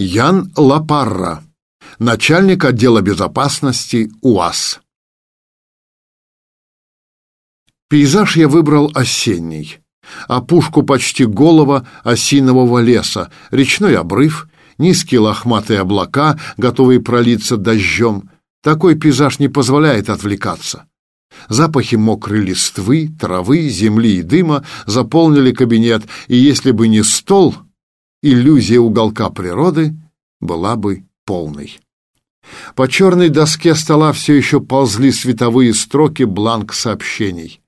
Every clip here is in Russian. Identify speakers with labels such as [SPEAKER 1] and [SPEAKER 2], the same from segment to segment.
[SPEAKER 1] Ян Лапарра, начальник отдела безопасности УАЗ. Пейзаж я выбрал осенний. Опушку почти голого осинового леса, речной обрыв, низкие лохматые облака, готовые пролиться дождем. Такой пейзаж не позволяет отвлекаться. Запахи мокрой листвы, травы, земли и дыма заполнили кабинет, и если бы не стол — иллюзия уголка природы была бы полной. По черной доске стола все еще ползли световые строки бланк сообщений.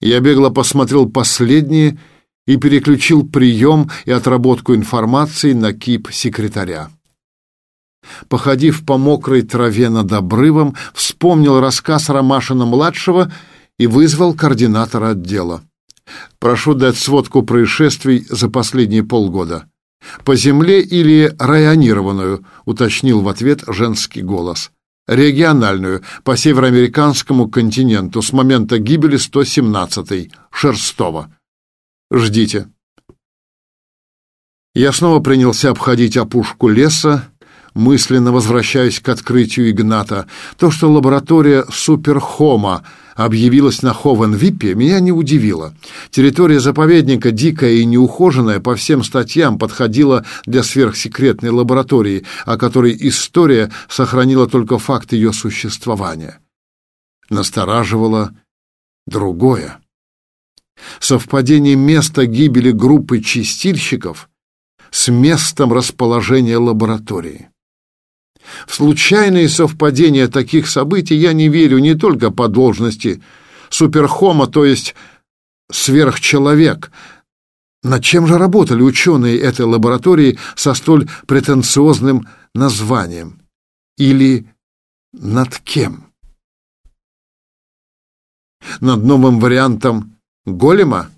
[SPEAKER 1] Я бегло посмотрел последние и переключил прием и отработку информации на кип секретаря. Походив по мокрой траве над обрывом, вспомнил рассказ Ромашина-младшего и вызвал координатора отдела. Прошу дать сводку происшествий за последние полгода. По земле или районированную, уточнил в ответ женский голос. Региональную, по североамериканскому континенту, с момента гибели 117-й, Шерстова. Ждите. Я снова принялся обходить опушку леса, мысленно возвращаясь к открытию Игната. То, что лаборатория Суперхома объявилась на Ховен-Виппе, меня не удивило. Территория заповедника, дикая и неухоженная, по всем статьям подходила для сверхсекретной лаборатории, о которой история сохранила только факт ее существования. Настораживало другое. Совпадение места гибели группы чистильщиков с местом расположения лаборатории. В случайные совпадения таких событий я не верю не только по должности суперхома, то есть сверхчеловек. Над чем же работали ученые этой лаборатории со столь претенциозным названием? Или над кем? Над новым вариантом голема?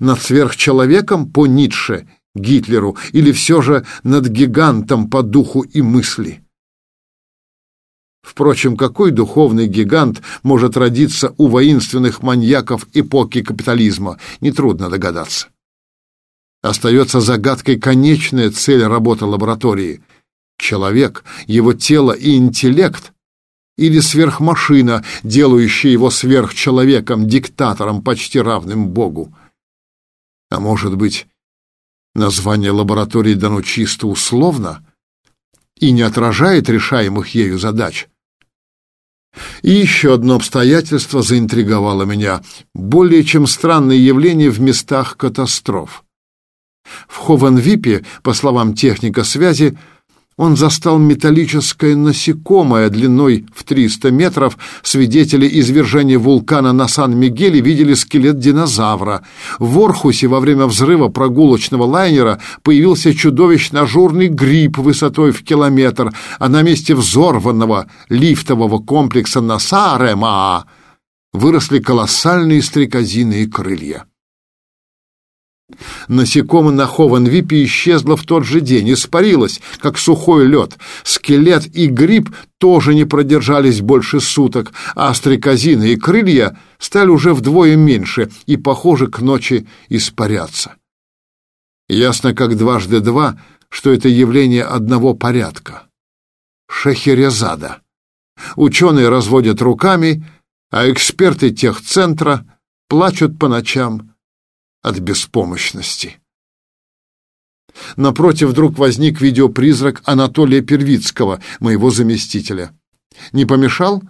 [SPEAKER 1] Над сверхчеловеком по Ницше Гитлеру или все же над гигантом по духу и мысли? Впрочем, какой духовный гигант может родиться у воинственных маньяков эпохи капитализма, нетрудно догадаться. Остается загадкой конечная цель работы лаборатории. Человек, его тело и интеллект или сверхмашина, делающая его сверхчеловеком, диктатором, почти равным Богу. А может быть, Название лаборатории дано чисто условно и не отражает решаемых ею задач. И еще одно обстоятельство заинтриговало меня. Более чем странное явление в местах катастроф. В Ховенвипе, по словам техника связи, он застал металлическое насекомое длиной в 300 метров. Свидетели извержения вулкана на Сан-Мигеле видели скелет динозавра. В Орхусе во время взрыва прогулочного лайнера появился чудовищный ажурный гриб высотой в километр, а на месте взорванного лифтового комплекса на Саарема выросли колоссальные стрекозиные крылья. Насекомое на Ховенвипе исчезло в тот же день, испарилось, как сухой лед. Скелет и гриб тоже не продержались больше суток, а стрекозины и крылья стали уже вдвое меньше и, похоже, к ночи испаряться. Ясно как дважды два, что это явление одного порядка. Шахерезада. Ученые разводят руками, а эксперты техцентра плачут по ночам от беспомощности. Напротив вдруг возник видеопризрак Анатолия Первицкого, моего заместителя. Не помешал?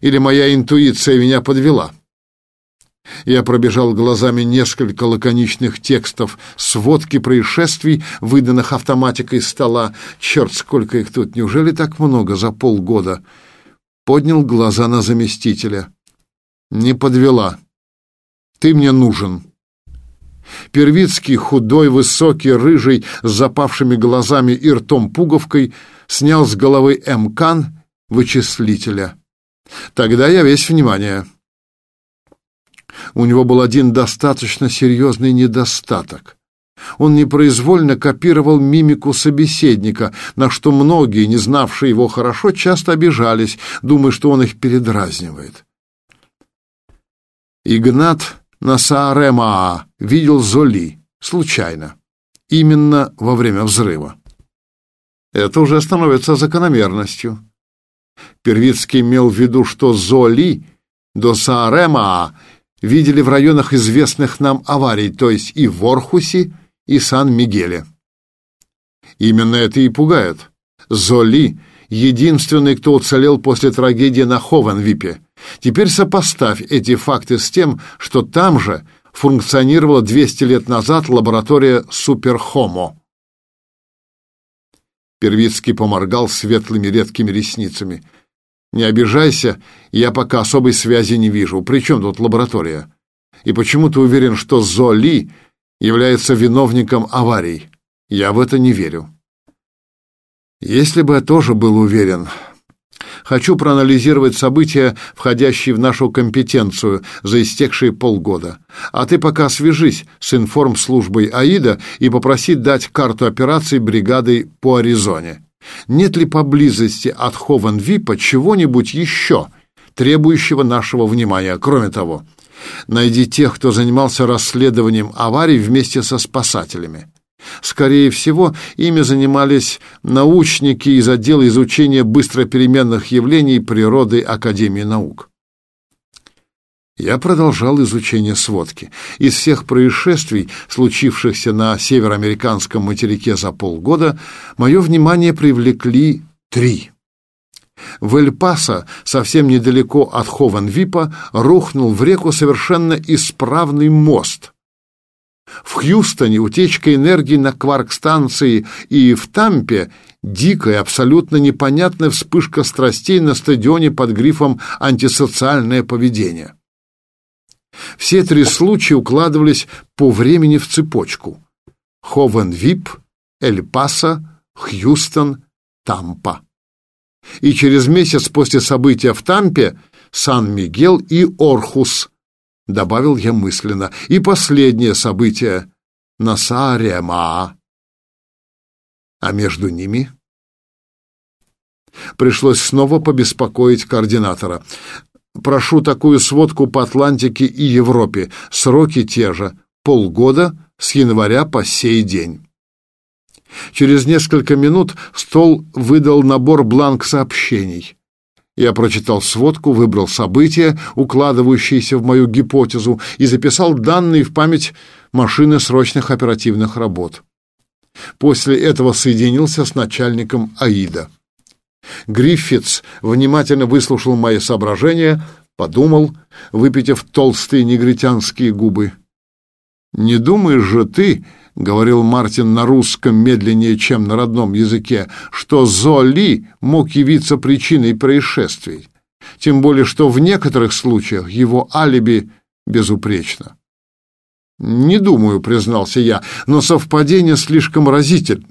[SPEAKER 1] Или моя интуиция меня подвела? Я пробежал глазами несколько лаконичных текстов, сводки происшествий, выданных автоматикой стола. Черт, сколько их тут! Неужели так много за полгода? Поднял глаза на заместителя. Не подвела. Ты мне нужен. Первицкий, худой, высокий, рыжий, с запавшими глазами и ртом пуговкой, снял с головы МКАН вычислителя. Тогда я весь внимание. У него был один достаточно серьезный недостаток. Он непроизвольно копировал мимику собеседника, на что многие, не знавшие его хорошо, часто обижались, думая, что он их передразнивает. Игнат на Сааремаа видел Золи, случайно, именно во время взрыва. Это уже становится закономерностью. Первицкий имел в виду, что Золи до Саарема видели в районах известных нам аварий, то есть и в Орхусе, и Сан-Мигеле. Именно это и пугает. Золи — единственный, кто уцелел после трагедии на Ховенвипе. Теперь сопоставь эти факты с тем, что там же функционировала 200 лет назад лаборатория Суперхомо. Первицкий поморгал светлыми редкими ресницами. «Не обижайся, я пока особой связи не вижу. При чем тут лаборатория? И почему ты уверен, что Золи является виновником аварий? Я в это не верю». «Если бы я тоже был уверен, Хочу проанализировать события, входящие в нашу компетенцию за истекшие полгода. А ты пока свяжись с информслужбой АИДа и попроси дать карту операций бригады по Аризоне. Нет ли поблизости от Ховен-Випа чего-нибудь еще, требующего нашего внимания? Кроме того, найди тех, кто занимался расследованием аварий вместе со спасателями. Скорее всего, ими занимались научники из отдела изучения быстропеременных явлений природы Академии наук. Я продолжал изучение сводки. Из всех происшествий, случившихся на североамериканском материке за полгода, мое внимание привлекли три. В Эль-Пасо, совсем недалеко от Ховен-Випа, рухнул в реку совершенно исправный мост, в Хьюстоне утечка энергии на кварк-станции и в Тампе дикая, абсолютно непонятная вспышка страстей на стадионе под грифом «антисоциальное поведение». Все три случая укладывались по времени в цепочку. Ховен-Вип, Эль-Пасо, Хьюстон, Тампа. И через месяц после события в Тампе Сан-Мигел и Орхус, — добавил я мысленно. «И последнее событие — Насарема». А между ними... Пришлось снова побеспокоить координатора. «Прошу такую сводку по Атлантике и Европе. Сроки те же. Полгода с января по сей день». Через несколько минут стол выдал набор бланк сообщений. Я прочитал сводку, выбрал события, укладывающиеся в мою гипотезу, и записал данные в память машины срочных оперативных работ. После этого соединился с начальником АИДа. Гриффитс внимательно выслушал мои соображения, подумал, выпитив толстые негритянские губы. «Не думаешь же ты, — говорил Мартин на русском медленнее, чем на родном языке, что Золи мог явиться причиной происшествий, тем более что в некоторых случаях его алиби безупречно. «Не думаю», — признался я, — «но совпадение слишком разительно,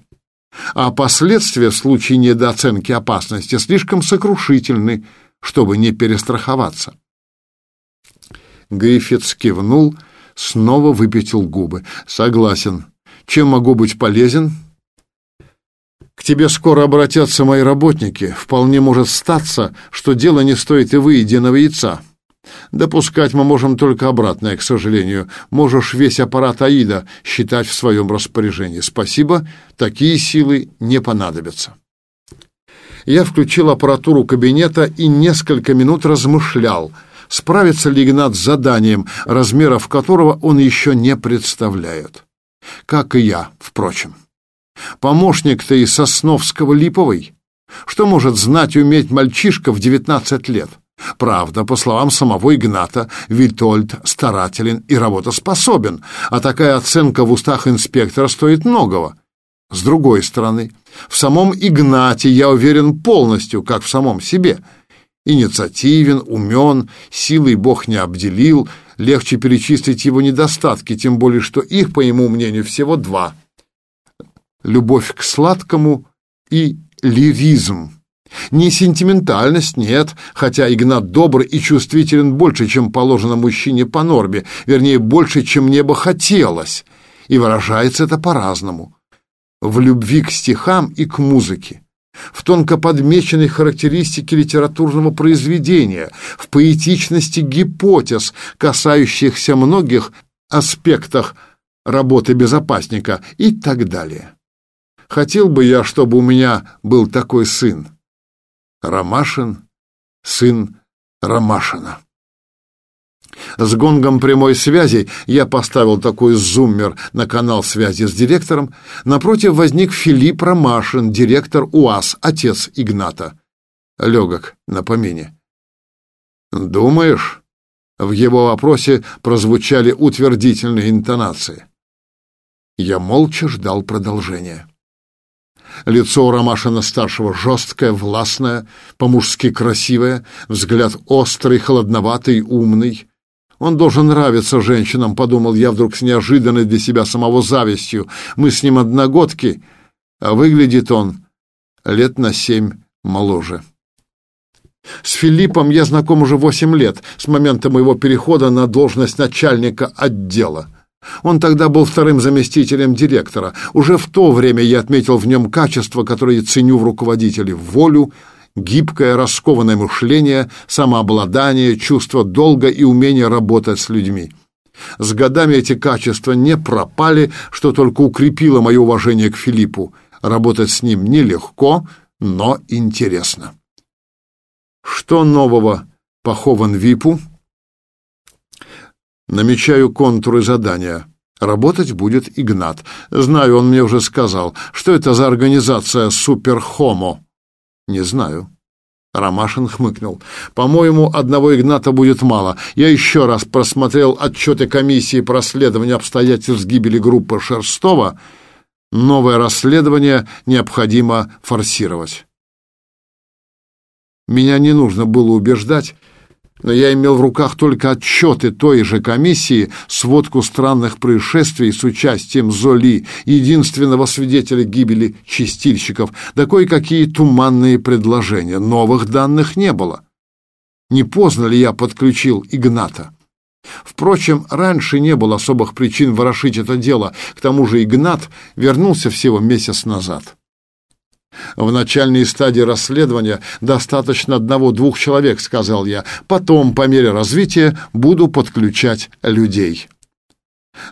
[SPEAKER 1] а последствия в случае недооценки опасности слишком сокрушительны, чтобы не перестраховаться». Гриффитс кивнул, снова выпятил губы. «Согласен. Чем могу быть полезен? К тебе скоро обратятся мои работники. Вполне может статься, что дело не стоит и выеденного яйца. Допускать мы можем только обратное, к сожалению. Можешь весь аппарат АИДа считать в своем распоряжении. Спасибо, такие силы не понадобятся. Я включил аппаратуру кабинета и несколько минут размышлял, справится ли Игнат с заданием, размеров которого он еще не представляет как и я, впрочем. Помощник-то из Сосновского Липовый. Что может знать и уметь мальчишка в девятнадцать лет? Правда, по словам самого Игната, Витольд старателен и работоспособен, а такая оценка в устах инспектора стоит многого. С другой стороны, в самом Игнате я уверен полностью, как в самом себе. Инициативен, умен, силой Бог не обделил, легче перечислить его недостатки, тем более что их, по его мнению, всего два. Любовь к сладкому и лиризм. Не сентиментальность, нет, хотя Игнат добр и чувствителен больше, чем положено мужчине по норме, вернее, больше, чем мне бы хотелось, и выражается это по-разному. В любви к стихам и к музыке в тонко подмеченной характеристике литературного произведения, в поэтичности гипотез, касающихся многих аспектах работы безопасника и так далее. Хотел бы я, чтобы у меня был такой сын. Ромашин, сын Ромашина. С гонгом прямой связи я поставил такой зуммер на канал связи с директором. Напротив возник Филипп Ромашин, директор УАЗ, отец Игната. Легок на помине. «Думаешь?» В его вопросе прозвучали утвердительные интонации. Я молча ждал продолжения. Лицо у Ромашина-старшего жесткое, властное, по-мужски красивое, взгляд острый, холодноватый, умный. Он должен нравиться женщинам, подумал я вдруг с неожиданной для себя самого завистью. Мы с ним одногодки, а выглядит он лет на семь моложе. С Филиппом я знаком уже восемь лет, с момента моего перехода на должность начальника отдела. Он тогда был вторым заместителем директора. Уже в то время я отметил в нем качества, которые ценю в руководителе – волю, гибкое, раскованное мышление, самообладание, чувство долга и умение работать с людьми. С годами эти качества не пропали, что только укрепило мое уважение к Филиппу. Работать с ним нелегко, но интересно. Что нового по Хован-Випу? Намечаю контуры задания. Работать будет Игнат. Знаю, он мне уже сказал. Что это за организация «Суперхомо»? Не знаю. Ромашин хмыкнул. «По-моему, одного Игната будет мало. Я еще раз просмотрел отчеты комиссии по расследованию обстоятельств гибели группы Шерстова. Новое расследование необходимо форсировать». Меня не нужно было убеждать, но я имел в руках только отчеты той же комиссии, сводку странных происшествий с участием Золи, единственного свидетеля гибели чистильщиков, да кое-какие туманные предложения. Новых данных не было. Не поздно ли я подключил Игната? Впрочем, раньше не было особых причин ворошить это дело, к тому же Игнат вернулся всего месяц назад. В начальной стадии расследования достаточно одного-двух человек, сказал я. Потом, по мере развития, буду подключать людей.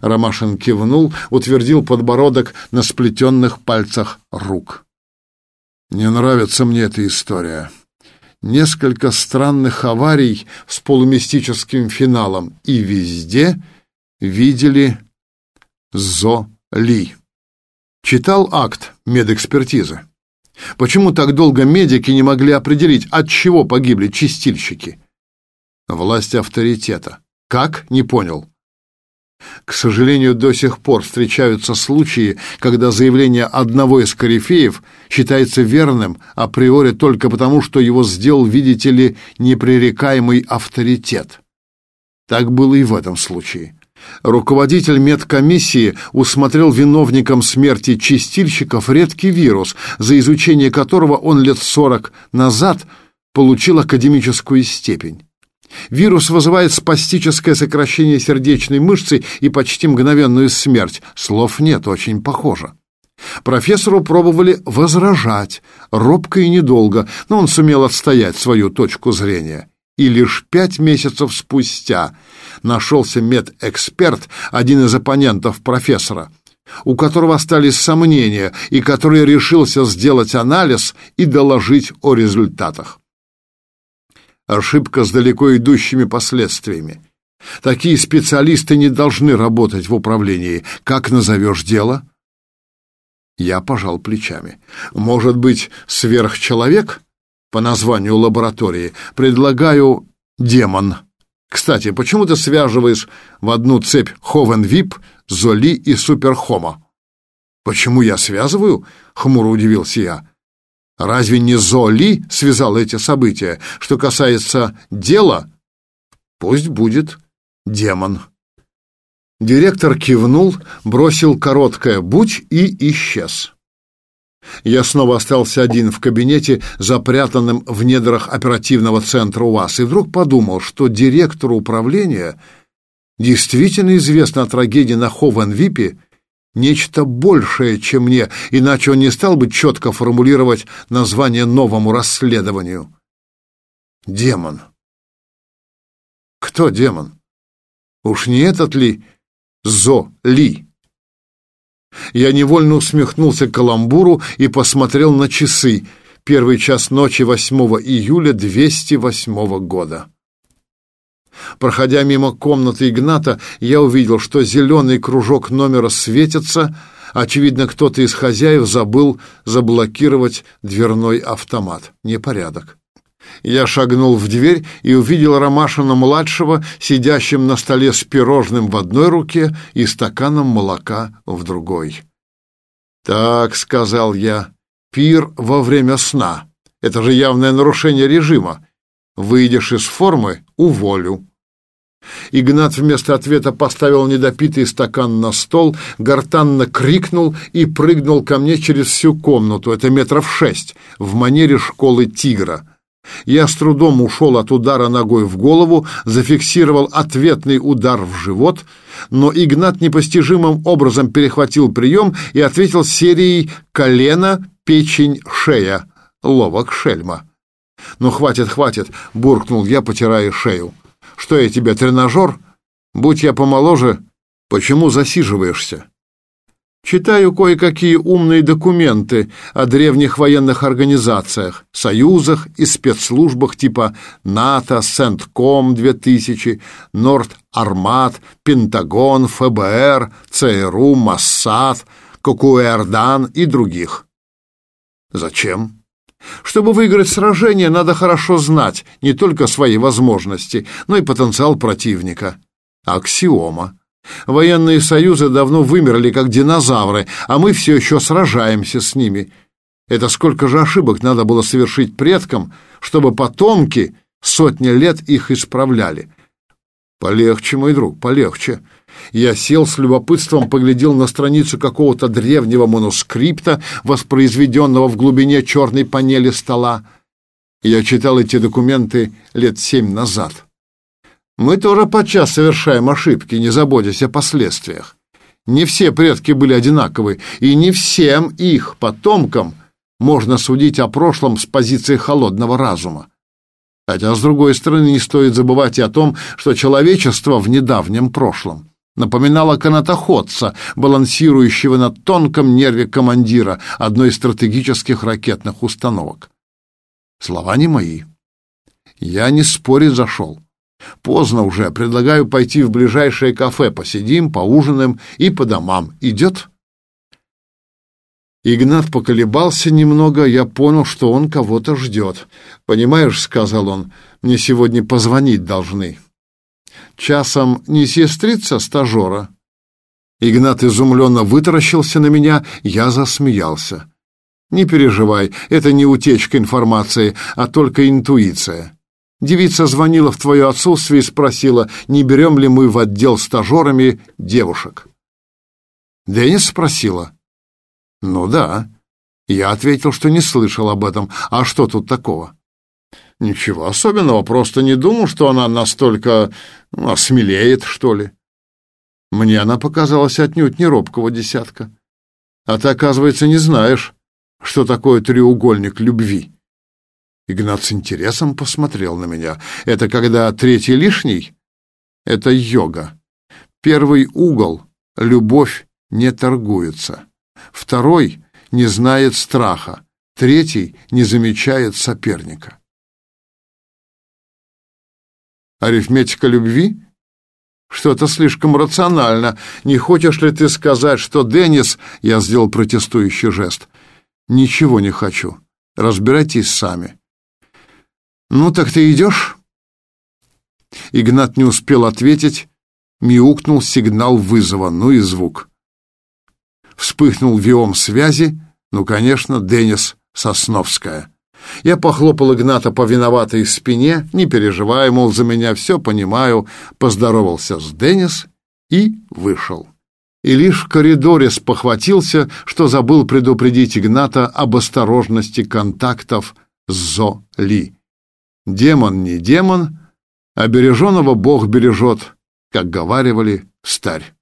[SPEAKER 1] Ромашин кивнул, утвердил подбородок на сплетенных пальцах рук. Не нравится мне эта история. Несколько странных аварий с полумистическим финалом, и везде видели Золи. Читал акт медэкспертизы. Почему так долго медики не могли определить, от чего погибли чистильщики? Власть авторитета. Как? Не понял. К сожалению, до сих пор встречаются случаи, когда заявление одного из корифеев считается верным априори только потому, что его сделал, видите ли, непререкаемый авторитет. Так было и в этом случае. Руководитель медкомиссии усмотрел виновником смерти чистильщиков редкий вирус, за изучение которого он лет сорок назад получил академическую степень. Вирус вызывает спастическое сокращение сердечной мышцы и почти мгновенную смерть. Слов нет, очень похоже. Профессору пробовали возражать, робко и недолго, но он сумел отстоять свою точку зрения и лишь пять месяцев спустя нашелся медэксперт, один из оппонентов профессора, у которого остались сомнения и который решился сделать анализ и доложить о результатах. Ошибка с далеко идущими последствиями. Такие специалисты не должны работать в управлении. Как назовешь дело? Я пожал плечами. Может быть, сверхчеловек? По названию лаборатории, предлагаю демон. Кстати, почему ты связываешь в одну цепь Ховен-Вип, Золи и Суперхома? Почему я связываю? Хмуро удивился я. Разве не Золи связал эти события? Что касается дела, пусть будет демон. Директор кивнул, бросил короткое «будь» и исчез. Я снова остался один в кабинете, запрятанном в недрах оперативного центра УАЗ, и вдруг подумал, что директору управления действительно известно о трагедии на Ховенвипе нечто большее, чем мне, иначе он не стал бы четко формулировать название новому расследованию. Демон. Кто демон? Уж не этот ли Зо Ли? Я невольно усмехнулся каламбуру и посмотрел на часы. Первый час ночи 8 июля 208 года. Проходя мимо комнаты Игната, я увидел, что зеленый кружок номера светится. Очевидно, кто-то из хозяев забыл заблокировать дверной автомат. Непорядок. Я шагнул в дверь и увидел Ромашина-младшего, сидящим на столе с пирожным в одной руке и стаканом молока в другой. «Так», — сказал я, — «пир во время сна. Это же явное нарушение режима. Выйдешь из формы — уволю». Игнат вместо ответа поставил недопитый стакан на стол, гортанно крикнул и прыгнул ко мне через всю комнату, это метров шесть, в манере школы тигра. Я с трудом ушел от удара ногой в голову, зафиксировал ответный удар в живот, но Игнат непостижимым образом перехватил прием и ответил серией «колено, печень, шея». Ловок шельма. «Ну, хватит, хватит!» — буркнул я, потирая шею. «Что я тебе, тренажер? Будь я помоложе, почему засиживаешься?» Читаю кое-какие умные документы о древних военных организациях, союзах и спецслужбах типа НАТО, Сентком 2000, Норд-Армат, Пентагон, ФБР, ЦРУ, Моссад, Кокуэрдан и других. Зачем? Чтобы выиграть сражение, надо хорошо знать не только свои возможности, но и потенциал противника. Аксиома. Военные союзы давно вымерли, как динозавры, а мы все еще сражаемся с ними. Это сколько же ошибок надо было совершить предкам, чтобы потомки сотни лет их исправляли. Полегче, мой друг, полегче. Я сел с любопытством, поглядел на страницу какого-то древнего манускрипта, воспроизведенного в глубине черной панели стола. Я читал эти документы лет семь назад. Мы тоже подчас совершаем ошибки, не заботясь о последствиях. Не все предки были одинаковы, и не всем их потомкам можно судить о прошлом с позиции холодного разума. Хотя, с другой стороны, не стоит забывать и о том, что человечество в недавнем прошлом напоминало канатоходца, балансирующего на тонком нерве командира одной из стратегических ракетных установок. Слова не мои. Я не спорить зашел. Поздно уже, предлагаю пойти в ближайшее кафе, посидим, поужинаем и по домам. Идет?» Игнат поколебался немного, я понял, что он кого-то ждет. «Понимаешь, — сказал он, — мне сегодня позвонить должны. Часом не сестрица стажера?» Игнат изумленно вытаращился на меня, я засмеялся. «Не переживай, это не утечка информации, а только интуиция. Девица звонила в твое отсутствие и спросила, не берем ли мы в отдел стажерами девушек. Денис спросила. Ну да. Я ответил, что не слышал об этом. А что тут такого? Ничего особенного, просто не думал, что она настолько ну, осмелеет, что ли. Мне она показалась отнюдь не робкого десятка. А ты, оказывается, не знаешь, что такое треугольник любви. Игнат с интересом посмотрел на меня. «Это когда третий лишний?» «Это йога. Первый угол — любовь не торгуется. Второй — не знает страха. Третий — не замечает соперника». «Арифметика любви?» «Что-то слишком рационально. Не хочешь ли ты сказать, что Деннис...» Я сделал протестующий жест. «Ничего не хочу. Разбирайтесь сами. «Ну так ты идешь?» Игнат не успел ответить, мяукнул сигнал вызова, ну и звук. Вспыхнул виом связи, ну, конечно, Денис Сосновская. Я похлопал Игната по виноватой спине, не переживай, мол, за меня все понимаю, поздоровался с Денис и вышел. И лишь в коридоре спохватился, что забыл предупредить Игната об осторожности контактов с Золи. Демон не демон, а береженого Бог бережет, как говаривали старь.